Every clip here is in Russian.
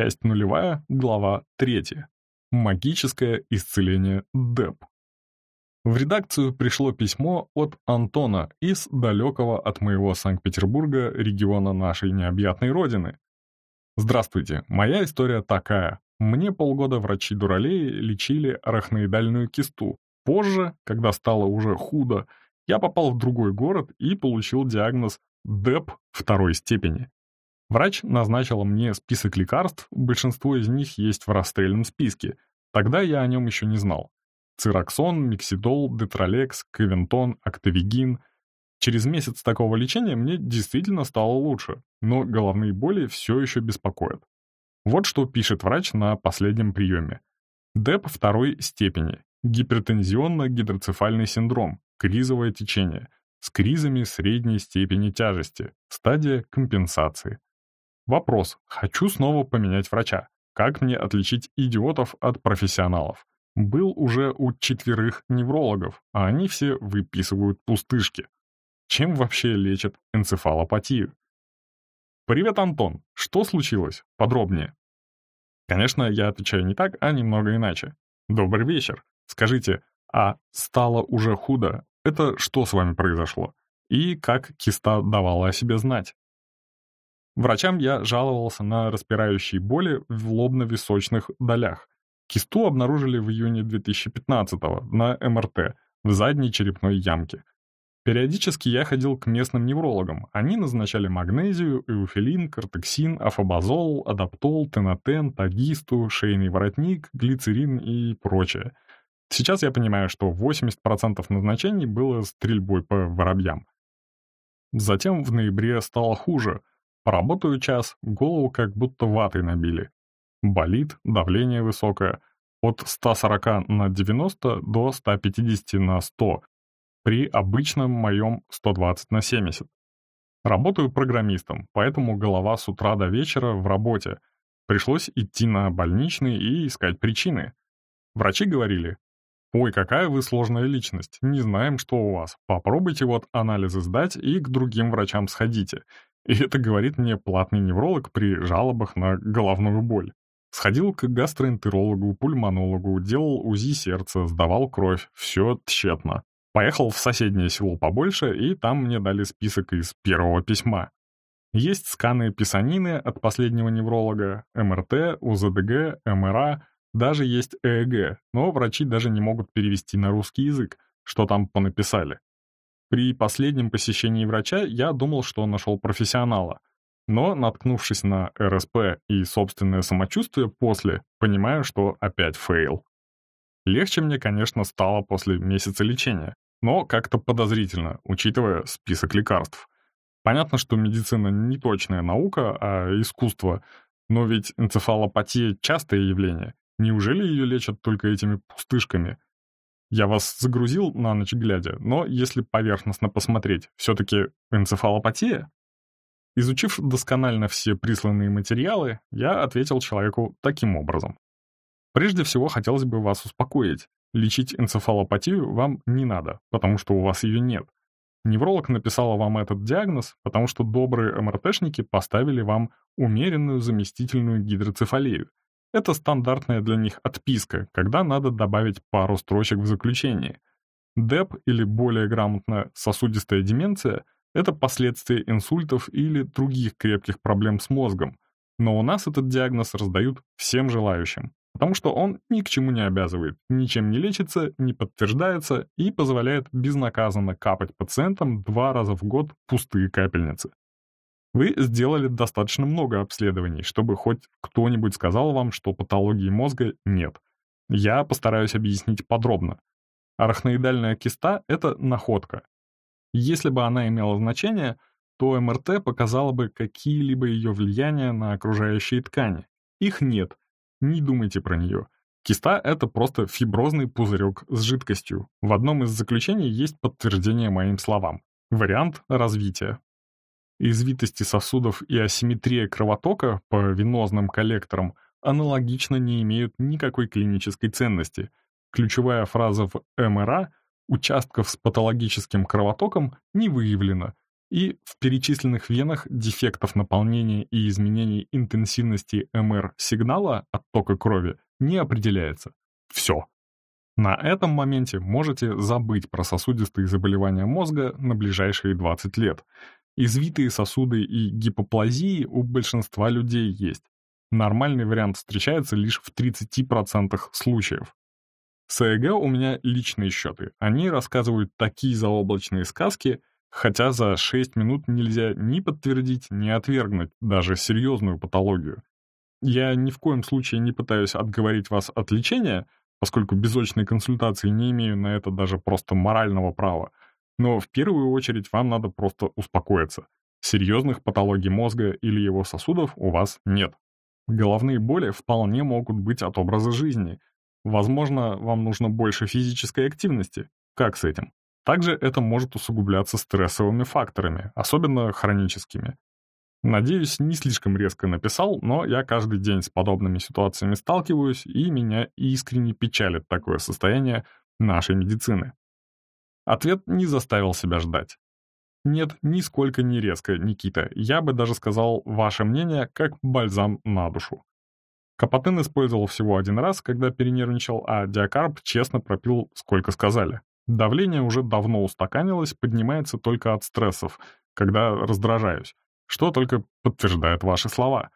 Часть нулевая, глава третья. Магическое исцеление ДЭП. В редакцию пришло письмо от Антона из далекого от моего Санкт-Петербурга региона нашей необъятной родины. Здравствуйте, моя история такая. Мне полгода врачи-дуралеи лечили арахноидальную кисту. Позже, когда стало уже худо, я попал в другой город и получил диагноз ДЭП второй степени. Врач назначила мне список лекарств, большинство из них есть в расстрельном списке. Тогда я о нем еще не знал. Цераксон, Мексидол, Детролекс, Кавинтон, Актовигин. Через месяц такого лечения мне действительно стало лучше, но головные боли все еще беспокоят. Вот что пишет врач на последнем приеме. ДЭП второй степени. Гипертензионно-гидроцефальный синдром. Кризовое течение. С кризами средней степени тяжести. Стадия компенсации. Вопрос. Хочу снова поменять врача. Как мне отличить идиотов от профессионалов? Был уже у четверых неврологов, а они все выписывают пустышки. Чем вообще лечат энцефалопатию? «Привет, Антон. Что случилось? Подробнее». Конечно, я отвечаю не так, а немного иначе. «Добрый вечер. Скажите, а стало уже худо? Это что с вами произошло? И как киста давала о себе знать?» Врачам я жаловался на распирающие боли в лобно-височных долях. Кисту обнаружили в июне 2015-го на МРТ в задней черепной ямке. Периодически я ходил к местным неврологам. Они назначали магнезию, эуфилин, кортексин, афобазол, адаптол, тенотен, тагисту, шейный воротник, глицерин и прочее. Сейчас я понимаю, что 80% назначений было стрельбой по воробьям. Затем в ноябре стало хуже — Поработаю час, голову как будто ватой набили. Болит, давление высокое. От 140 на 90 до 150 на 100. При обычном моем 120 на 70. Работаю программистом, поэтому голова с утра до вечера в работе. Пришлось идти на больничный и искать причины. Врачи говорили, «Ой, какая вы сложная личность, не знаем, что у вас. Попробуйте вот анализы сдать и к другим врачам сходите. И это говорит мне платный невролог при жалобах на головную боль. Сходил к гастроэнтерологу, пульмонологу, делал УЗИ сердца, сдавал кровь, все тщетно. Поехал в соседнее село побольше, и там мне дали список из первого письма. Есть сканы писанины от последнего невролога, МРТ, УЗДГ, МРА, даже есть ЭЭГ, но врачи даже не могут перевести на русский язык, что там понаписали. При последнем посещении врача я думал, что нашел профессионала, но, наткнувшись на РСП и собственное самочувствие после, понимаю, что опять fail. Легче мне, конечно, стало после месяца лечения, но как-то подозрительно, учитывая список лекарств. Понятно, что медицина не точная наука, а искусство, но ведь энцефалопатия — частое явление. Неужели ее лечат только этими пустышками — я вас загрузил на ночь глядя, но если поверхностно посмотреть, все-таки энцефалопатия? Изучив досконально все присланные материалы, я ответил человеку таким образом. Прежде всего, хотелось бы вас успокоить. Лечить энцефалопатию вам не надо, потому что у вас ее нет. Невролог написала вам этот диагноз, потому что добрые МРТшники поставили вам умеренную заместительную гидроцефалию, это стандартная для них отписка, когда надо добавить пару строчек в заключении. ДЭП, или более грамотно сосудистая деменция, это последствия инсультов или других крепких проблем с мозгом. Но у нас этот диагноз раздают всем желающим, потому что он ни к чему не обязывает, ничем не лечится, не подтверждается и позволяет безнаказанно капать пациентам два раза в год пустые капельницы. Вы сделали достаточно много обследований, чтобы хоть кто-нибудь сказал вам, что патологии мозга нет. Я постараюсь объяснить подробно. Арахноидальная киста — это находка. Если бы она имела значение, то МРТ показала бы какие-либо ее влияния на окружающие ткани. Их нет. Не думайте про нее. Киста — это просто фиброзный пузырек с жидкостью. В одном из заключений есть подтверждение моим словам. Вариант развития. Извитости сосудов и асимметрия кровотока по венозным коллекторам аналогично не имеют никакой клинической ценности. Ключевая фраза в МРА «участков с патологическим кровотоком не выявлено», и в перечисленных венах дефектов наполнения и изменений интенсивности МР-сигнала оттока крови не определяется. Все. На этом моменте можете забыть про сосудистые заболевания мозга на ближайшие 20 лет. Извитые сосуды и гипоплазии у большинства людей есть. Нормальный вариант встречается лишь в 30% случаев. С ЭЭГ у меня личные счеты. Они рассказывают такие заоблачные сказки, хотя за 6 минут нельзя ни подтвердить, ни отвергнуть даже серьезную патологию. Я ни в коем случае не пытаюсь отговорить вас от лечения, поскольку без очной консультации не имею на это даже просто морального права, но в первую очередь вам надо просто успокоиться. Серьезных патологий мозга или его сосудов у вас нет. Головные боли вполне могут быть от образа жизни — Возможно, вам нужно больше физической активности. Как с этим? Также это может усугубляться стрессовыми факторами, особенно хроническими. Надеюсь, не слишком резко написал, но я каждый день с подобными ситуациями сталкиваюсь, и меня искренне печалит такое состояние нашей медицины. Ответ не заставил себя ждать. Нет, нисколько не резко, Никита. Я бы даже сказал, ваше мнение как бальзам на душу. Капотын использовал всего один раз, когда перенервничал, а диакарп честно пропил, сколько сказали. Давление уже давно устаканилось, поднимается только от стрессов, когда раздражаюсь, что только подтверждает ваши слова.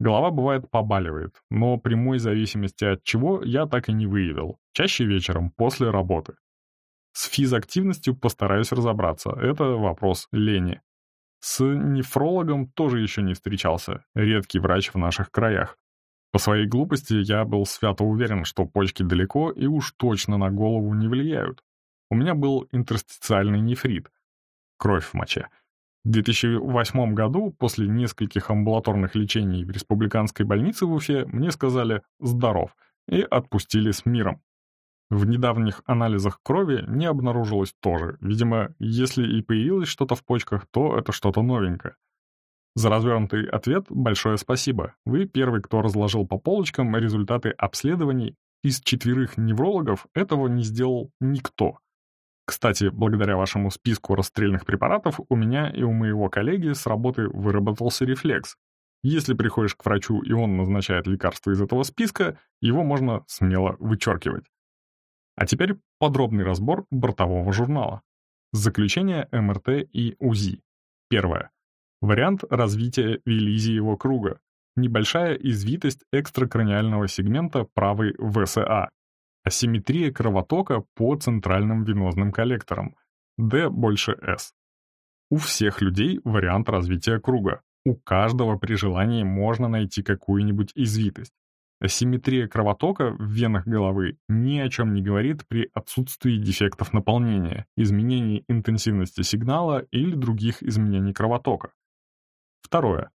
Голова бывает побаливает, но прямой зависимости от чего я так и не выявил, чаще вечером, после работы. С физактивностью постараюсь разобраться, это вопрос лени. С нефрологом тоже еще не встречался, редкий врач в наших краях. По своей глупости я был свято уверен, что почки далеко и уж точно на голову не влияют. У меня был интерстициальный нефрит, кровь в моче. В 2008 году, после нескольких амбулаторных лечений в республиканской больнице в Уфе, мне сказали «здоров» и отпустили с миром. В недавних анализах крови не обнаружилось тоже. Видимо, если и появилось что-то в почках, то это что-то новенькое. За развернутый ответ большое спасибо. Вы первый, кто разложил по полочкам результаты обследований. Из четверых неврологов этого не сделал никто. Кстати, благодаря вашему списку расстрельных препаратов у меня и у моего коллеги с работы выработался рефлекс. Если приходишь к врачу и он назначает лекарство из этого списка, его можно смело вычеркивать. А теперь подробный разбор бортового журнала. Заключение МРТ и УЗИ. Первое. Вариант развития Велизиева круга. Небольшая извитость экстракраниального сегмента правой ВСА. Асимметрия кровотока по центральным венозным коллекторам. D больше S. У всех людей вариант развития круга. У каждого при желании можно найти какую-нибудь извитость. Асимметрия кровотока в венах головы ни о чем не говорит при отсутствии дефектов наполнения, изменений интенсивности сигнала или других изменений кровотока. Второе.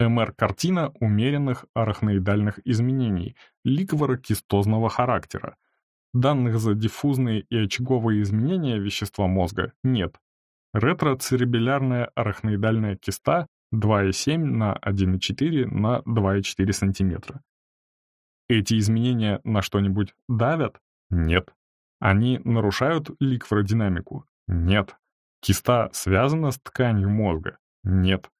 МР-картина умеренных арахноидальных изменений ликворокистозного характера. Данных за диффузные и очаговые изменения вещества мозга нет. Ретроцеребелярная арахноидальная киста 2,7 на 1,4 на 2,4 см. Эти изменения на что-нибудь давят? Нет. Они нарушают ликвородинамику? Нет. Киста связана с тканью мозга? Нет.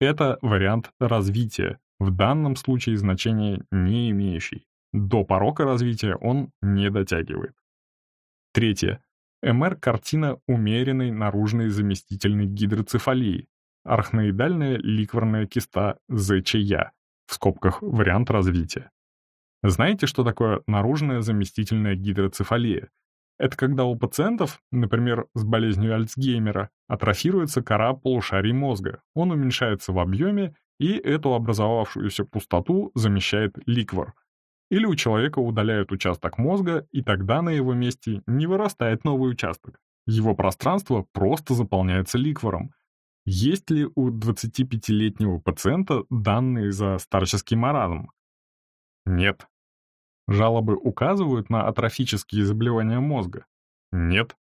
Это вариант развития, в данном случае значения не имеющий. До порока развития он не дотягивает. Третье. МР – картина умеренной наружной заместительной гидроцефалии, архноидальная ликворная киста ЗЧЯ, в скобках вариант развития. Знаете, что такое наружная заместительная гидроцефалия? Это когда у пациентов, например, с болезнью Альцгеймера, атрофируется кора полушарий мозга, он уменьшается в объеме, и эту образовавшуюся пустоту замещает ликвор. Или у человека удаляют участок мозга, и тогда на его месте не вырастает новый участок. Его пространство просто заполняется ликвором. Есть ли у 25-летнего пациента данные за старческий маразм? Нет. Жалобы указывают на атрофические заболевания мозга? Нет.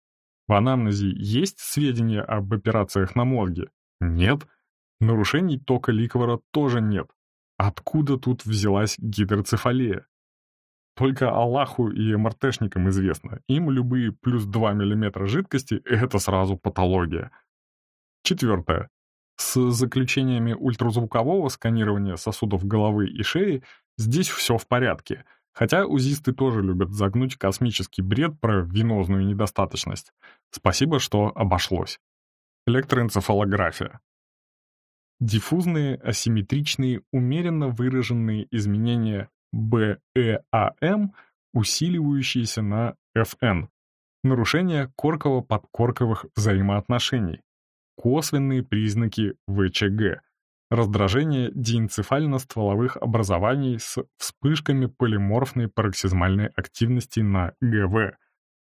В анамнезе есть сведения об операциях на мозге? Нет. Нарушений тока ликвора тоже нет. Откуда тут взялась гидроцефалия? Только Аллаху и МРТшникам известно. Им любые плюс 2 мм жидкости — это сразу патология. Четвертое. С заключениями ультразвукового сканирования сосудов головы и шеи здесь все в порядке, хотя узисты тоже любят загнуть космический бред про венозную недостаточность. Спасибо, что обошлось. Электроэнцефалография. Диффузные, асимметричные, умеренно выраженные изменения БЭАМ, усиливающиеся на ФН. Нарушение корково-подкорковых взаимоотношений. Косвенные признаки ВЧГ. Раздражение диэнцефально-стволовых образований с вспышками полиморфной пароксизмальной активности на ГВ.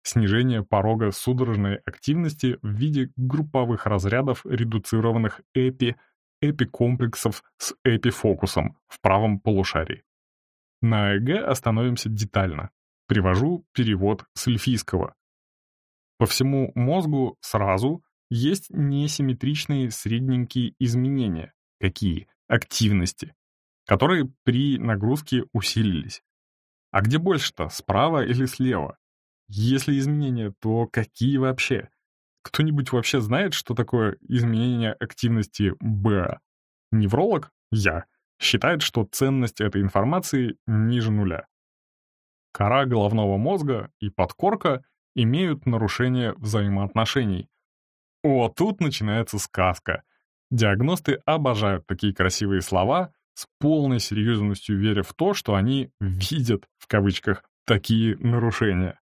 Снижение порога судорожной активности в виде групповых разрядов редуцированных эпи, эпикомплексов с эпифокусом в правом полушарии. На ЭГ остановимся детально. Привожу перевод с эльфийского. По всему мозгу сразу есть несимметричные средненькие изменения. Какие? Активности. Которые при нагрузке усилились. А где больше-то, справа или слева? Если изменения, то какие вообще? Кто-нибудь вообще знает, что такое изменение активности Б? Невролог? Я. Считает, что ценность этой информации ниже нуля. Кора головного мозга и подкорка имеют нарушение взаимоотношений. О, тут начинается сказка. Диагносты обожают такие красивые слова, с полной серьезностью веря в то, что они «видят» в кавычках такие нарушения.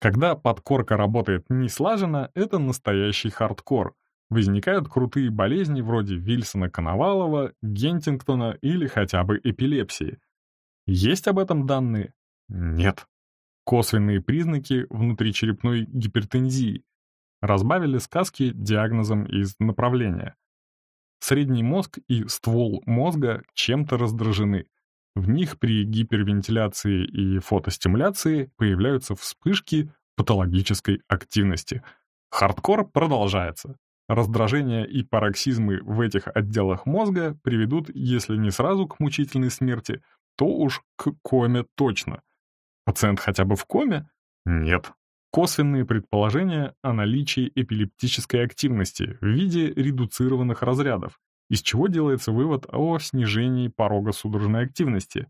Когда подкорка работает неслаженно, это настоящий хардкор. Возникают крутые болезни вроде Вильсона-Коновалова, Гентингтона или хотя бы эпилепсии. Есть об этом данные? Нет. Косвенные признаки внутричерепной гипертензии. Разбавили сказки диагнозом из направления. Средний мозг и ствол мозга чем-то раздражены. В них при гипервентиляции и фотостимуляции появляются вспышки патологической активности. Хардкор продолжается. Раздражение и пароксизмы в этих отделах мозга приведут, если не сразу к мучительной смерти, то уж к коме точно. Пациент хотя бы в коме? Нет. Косвенные предположения о наличии эпилептической активности в виде редуцированных разрядов, из чего делается вывод о снижении порога судорожной активности.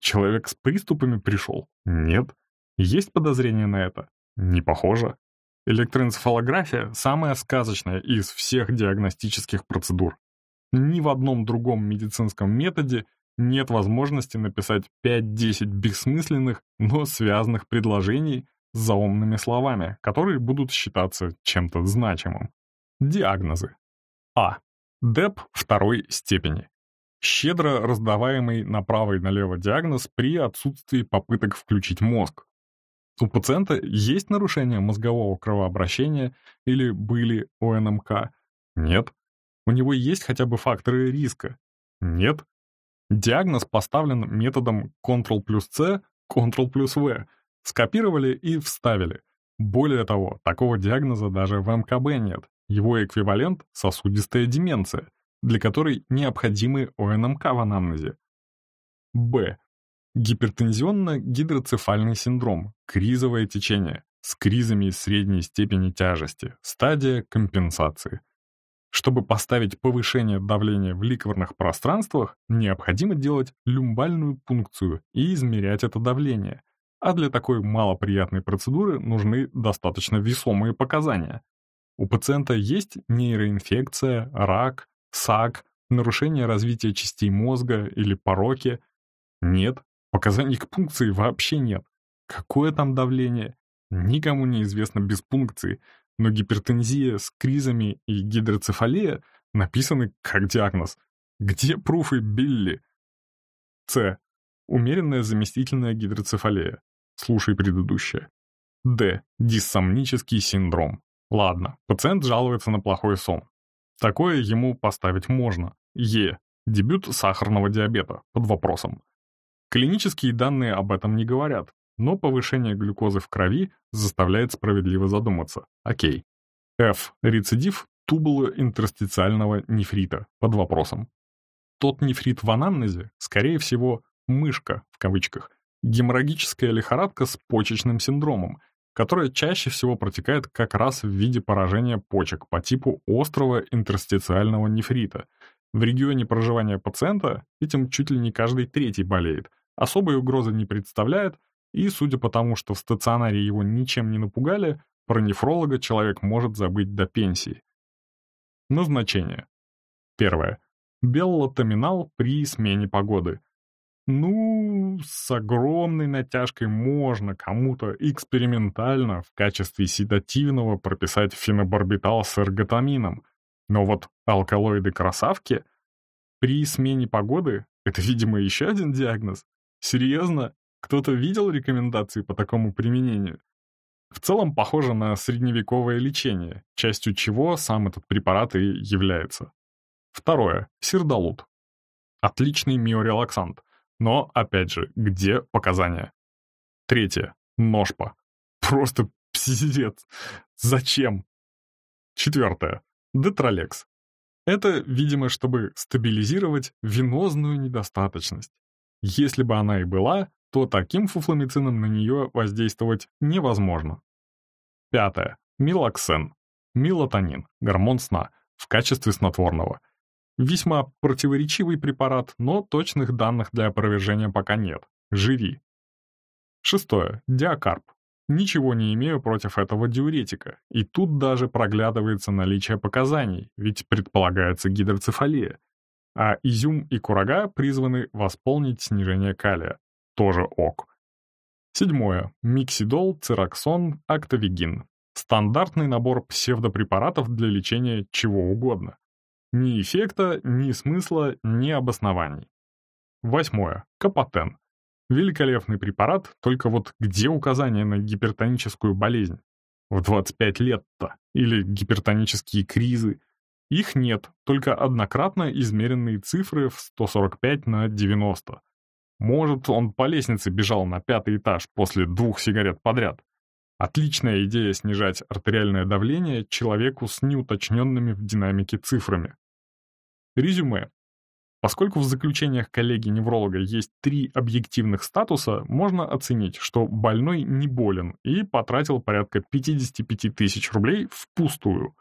Человек с приступами пришел? Нет. Есть подозрение на это? Не похоже. Электроэнцефалография — самая сказочная из всех диагностических процедур. Ни в одном другом медицинском методе нет возможности написать 5-10 бессмысленных, но связанных предложений заумными словами, которые будут считаться чем-то значимым. Диагнозы. А. ДЭП второй степени. Щедро раздаваемый направо и налево диагноз при отсутствии попыток включить мозг. У пациента есть нарушение мозгового кровообращения или были ОНМК? Нет. У него есть хотя бы факторы риска? Нет. Диагноз поставлен методом Ctrl плюс C, Ctrl плюс V. Скопировали и вставили. Более того, такого диагноза даже в МКБ нет. Его эквивалент — сосудистая деменция, для которой необходимы ОНМК в анамнезе. Б. Гипертензионно-гидроцефальный синдром, кризовое течение, с кризами средней степени тяжести, стадия компенсации. Чтобы поставить повышение давления в ликворных пространствах, необходимо делать люмбальную пункцию и измерять это давление. А для такой малоприятной процедуры нужны достаточно весомые показания. У пациента есть нейроинфекция, рак, САК, нарушение развития частей мозга или пороки? Нет, показаний к пункции вообще нет. Какое там давление? Никому не известно без пункции, но гипертензия с кризами и гидроцефалия написаны как диагноз. Где пруфы Билли? С. Умеренная заместительная гидроцефалия. Слушай предыдущее. Д. Диссомнический синдром. Ладно, пациент жалуется на плохой сон. Такое ему поставить можно. Е. Дебют сахарного диабета под вопросом. Клинические данные об этом не говорят, но повышение глюкозы в крови заставляет справедливо задуматься. Окей. F. Рецидив тубулоинтерстициального нефрита под вопросом. Тот нефрит в анамнезе, скорее всего, «мышка» в кавычках, геморрагическая лихорадка с почечным синдромом, которое чаще всего протекает как раз в виде поражения почек по типу острого интерстициального нефрита. В регионе проживания пациента этим чуть ли не каждый третий болеет, особой угрозы не представляет, и, судя по тому, что в стационаре его ничем не напугали, про нефролога человек может забыть до пенсии. Назначение. Первое. Беллотаминал при смене погоды. Ну, с огромной натяжкой можно кому-то экспериментально в качестве седативного прописать фенобарбитал с эрготамином. Но вот алкалоиды-красавки при смене погоды — это, видимо, еще один диагноз. Серьезно? Кто-то видел рекомендации по такому применению? В целом похоже на средневековое лечение, частью чего сам этот препарат и является. Второе. Сирдалут. Отличный миорелаксант. Но, опять же, где показания? Третье. Ножпа. Просто псидец. Зачем? Четвертое. Детролекс. Это, видимо, чтобы стабилизировать венозную недостаточность. Если бы она и была, то таким фуфломицином на нее воздействовать невозможно. Пятое. Милоксен. Мелатонин, гормон сна, в качестве снотворного. Весьма противоречивый препарат, но точных данных для опровержения пока нет. Живи. Шестое. Диакарб. Ничего не имею против этого диуретика, и тут даже проглядывается наличие показаний, ведь предполагается гидроцефалия. А изюм и курага призваны восполнить снижение калия. Тоже ок. Седьмое. Мексидол, цераксон, актовигин. Стандартный набор псевдопрепаратов для лечения чего угодно. Ни эффекта, ни смысла, ни обоснований. Восьмое. Капотен. Великолепный препарат, только вот где указание на гипертоническую болезнь? В 25 лет-то. Или гипертонические кризы. Их нет, только однократно измеренные цифры в 145 на 90. Может, он по лестнице бежал на пятый этаж после двух сигарет подряд. Отличная идея снижать артериальное давление человеку с неуточненными в динамике цифрами. Резюме. Поскольку в заключениях коллеги-невролога есть три объективных статуса, можно оценить, что больной не болен и потратил порядка 55 тысяч рублей впустую.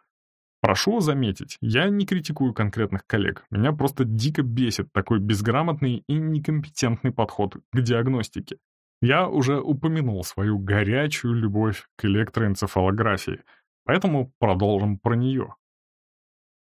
Прошу заметить, я не критикую конкретных коллег, меня просто дико бесит такой безграмотный и некомпетентный подход к диагностике. Я уже упомянул свою горячую любовь к электроэнцефалографии, поэтому продолжим про нее.